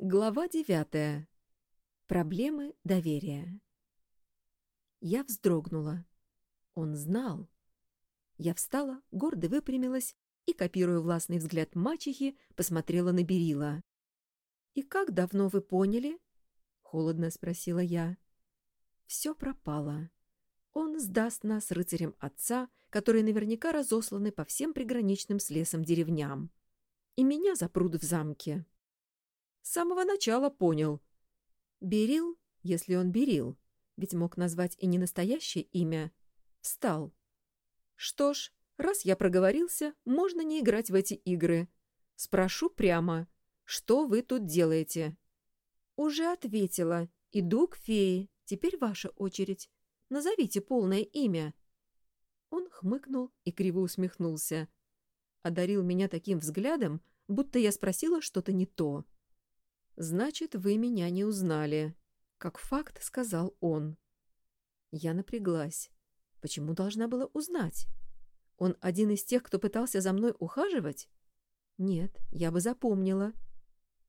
Глава девятая. Проблемы доверия. Я вздрогнула. Он знал. Я встала, гордо выпрямилась и, копируя властный взгляд мачехи, посмотрела на Берила. «И как давно вы поняли?» — холодно спросила я. «Все пропало. Он сдаст нас рыцарям отца, которые наверняка разосланы по всем приграничным с лесом деревням. И меня запрут в замке». С самого начала понял. Берил, если он берил, ведь мог назвать и не настоящее имя, встал. Что ж, раз я проговорился, можно не играть в эти игры. Спрошу прямо, что вы тут делаете? Уже ответила. Иду к фее. Теперь ваша очередь. Назовите полное имя. Он хмыкнул и криво усмехнулся. Одарил меня таким взглядом, будто я спросила что-то не то. «Значит, вы меня не узнали», — как факт сказал он. Я напряглась. Почему должна была узнать? Он один из тех, кто пытался за мной ухаживать? Нет, я бы запомнила.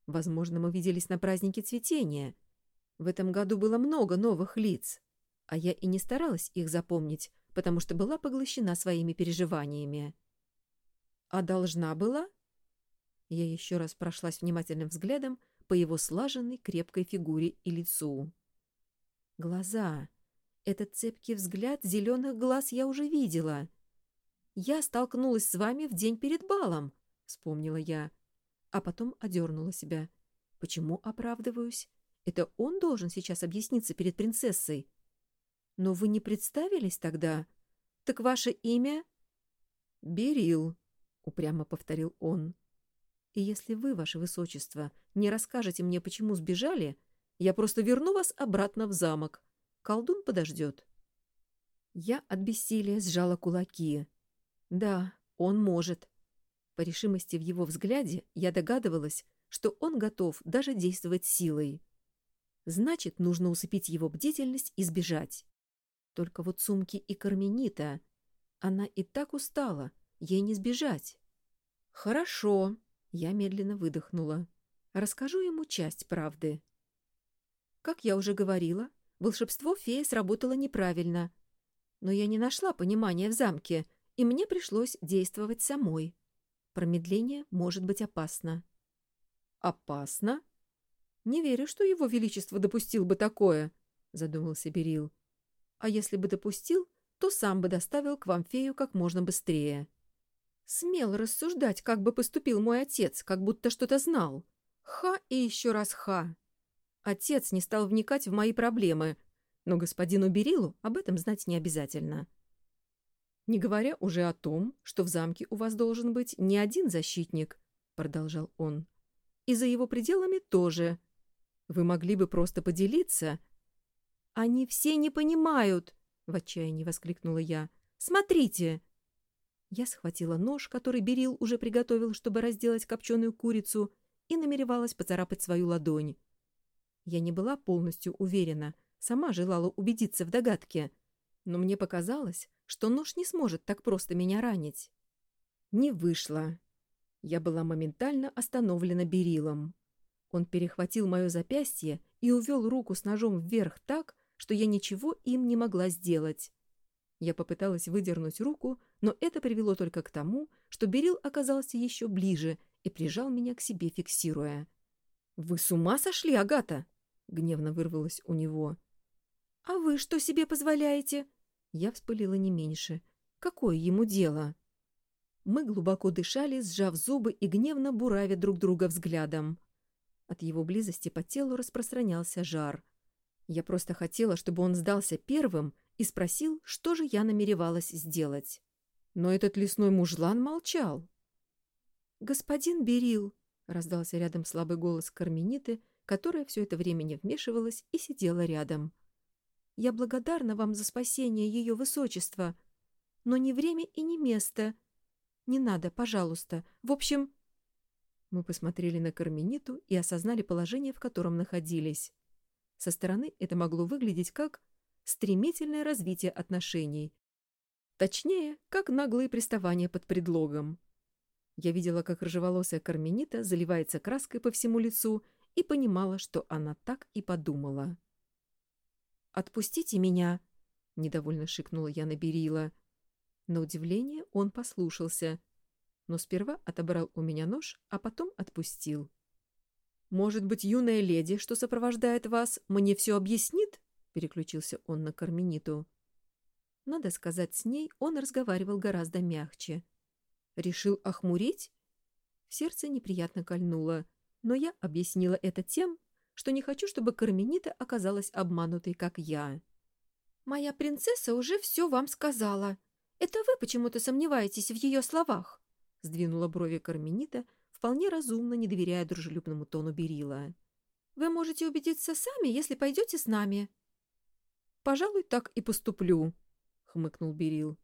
Возможно, мы виделись на празднике цветения. В этом году было много новых лиц, а я и не старалась их запомнить, потому что была поглощена своими переживаниями. А должна была? Я еще раз прошлась внимательным взглядом по его слаженной крепкой фигуре и лицу. Глаза. Этот цепкий взгляд зеленых глаз я уже видела. «Я столкнулась с вами в день перед балом», — вспомнила я. А потом одернула себя. «Почему оправдываюсь? Это он должен сейчас объясниться перед принцессой». «Но вы не представились тогда? Так ваше имя?» «Берил», — упрямо повторил он. И если вы, ваше высочество, не расскажете мне, почему сбежали, я просто верну вас обратно в замок. Колдун подождет. Я от бессилия сжала кулаки. Да, он может. По решимости в его взгляде я догадывалась, что он готов даже действовать силой. Значит, нужно усыпить его бдительность и сбежать. Только вот сумки и Карменита... Она и так устала, ей не сбежать. Хорошо, я медленно выдохнула. Расскажу ему часть правды. Как я уже говорила, волшебство феи сработало неправильно. Но я не нашла понимания в замке, и мне пришлось действовать самой. Промедление может быть опасно. Опасно? Не верю, что его величество допустил бы такое, задумался Берил. А если бы допустил, то сам бы доставил к вам фею как можно быстрее. Смел рассуждать, как бы поступил мой отец, как будто что-то знал. Ха и еще раз ха. Отец не стал вникать в мои проблемы, но господину Берилу об этом знать не обязательно. Не говоря уже о том, что в замке у вас должен быть не один защитник, продолжал он. И за его пределами тоже. Вы могли бы просто поделиться. Они все не понимают, в отчаянии воскликнула я. Смотрите, я схватила нож, который Берил уже приготовил, чтобы разделать копченую курицу, и намеревалась поцарапать свою ладонь. Я не была полностью уверена, сама желала убедиться в догадке, но мне показалось, что нож не сможет так просто меня ранить. Не вышло. Я была моментально остановлена Берилом. Он перехватил мое запястье и увел руку с ножом вверх так, что я ничего им не могла сделать. Я попыталась выдернуть руку, но это привело только к тому, что Берил оказался еще ближе и прижал меня к себе, фиксируя. «Вы с ума сошли, Агата?» — гневно вырвалось у него. «А вы что себе позволяете?» Я вспылила не меньше. «Какое ему дело?» Мы глубоко дышали, сжав зубы и гневно буравя друг друга взглядом. От его близости по телу распространялся жар. Я просто хотела, чтобы он сдался первым и спросил, что же я намеревалась сделать. Но этот лесной мужлан молчал. «Господин Берил», — раздался рядом слабый голос Кармениты, которая все это время не вмешивалась и сидела рядом. «Я благодарна вам за спасение ее высочества, но не время и не место. Не надо, пожалуйста. В общем...» Мы посмотрели на Кармениту и осознали положение, в котором находились. Со стороны это могло выглядеть как стремительное развитие отношений. Точнее, как наглые приставания под предлогом. Я видела, как рыжеволосая Карменита заливается краской по всему лицу и понимала, что она так и подумала. «Отпустите меня!» — недовольно шикнула я на Берила. На удивление он послушался, но сперва отобрал у меня нож, а потом отпустил. «Может быть, юная леди, что сопровождает вас, мне все объяснит?» — переключился он на Кармениту. Надо сказать, с ней он разговаривал гораздо мягче. Решил охмурить? В сердце неприятно кольнуло, но я объяснила это тем, что не хочу, чтобы Карменита оказалась обманутой, как я. «Моя принцесса уже все вам сказала. Это вы почему-то сомневаетесь в ее словах?» — сдвинула брови Карменита, вполне разумно, не доверяя дружелюбному тону Берила. «Вы можете убедиться сами, если пойдете с нами». «Пожалуй, так и поступлю», — хмыкнул Берил.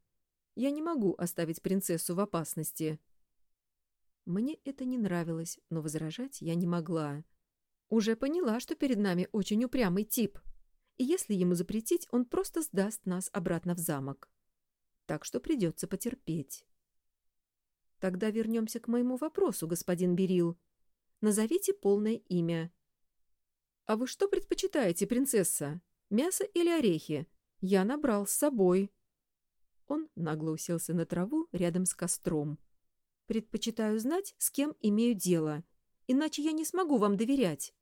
«Я не могу оставить принцессу в опасности». Мне это не нравилось, но возражать я не могла. Уже поняла, что перед нами очень упрямый тип. И если ему запретить, он просто сдаст нас обратно в замок. Так что придется потерпеть. Тогда вернемся к моему вопросу, господин Берил. Назовите полное имя. — А вы что предпочитаете, принцесса? Мясо или орехи? Я набрал с собой. Он нагло уселся на траву рядом с костром. Предпочитаю знать, с кем имею дело, иначе я не смогу вам доверять.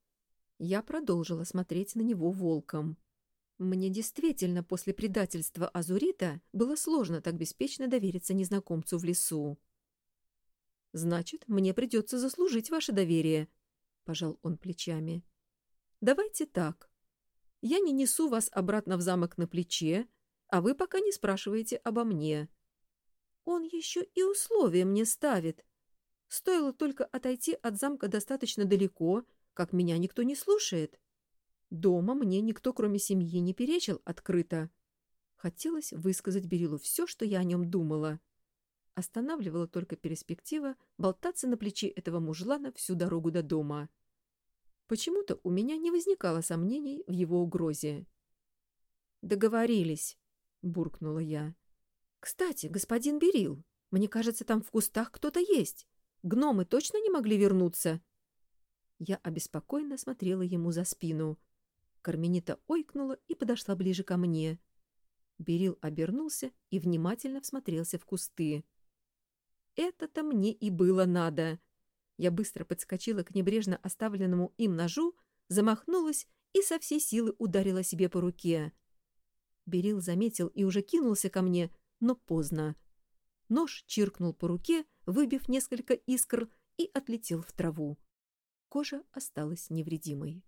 Я продолжила смотреть на него волком. Мне действительно после предательства Азурита было сложно так беспечно довериться незнакомцу в лесу. «Значит, мне придется заслужить ваше доверие», — пожал он плечами. «Давайте так. Я не несу вас обратно в замок на плече, а вы пока не спрашиваете обо мне. Он еще и условия мне ставит. Стоило только отойти от замка достаточно далеко, как меня никто не слушает. Дома мне никто, кроме семьи, не перечил открыто. Хотелось высказать Берилу все, что я о нем думала. Останавливала только перспектива болтаться на плече этого мужлана всю дорогу до дома. Почему-то у меня не возникало сомнений в его угрозе. «Договорились», — буркнула я. «Кстати, господин Берил, мне кажется, там в кустах кто-то есть. Гномы точно не могли вернуться?» Я обеспокоенно смотрела ему за спину. Карменита ойкнула и подошла ближе ко мне. Берил обернулся и внимательно всмотрелся в кусты. «Это-то мне и было надо!» Я быстро подскочила к небрежно оставленному им ножу, замахнулась и со всей силы ударила себе по руке. Берил заметил и уже кинулся ко мне, но поздно. Нож чиркнул по руке, выбив несколько искр, и отлетел в траву. Кожа осталась невредимой.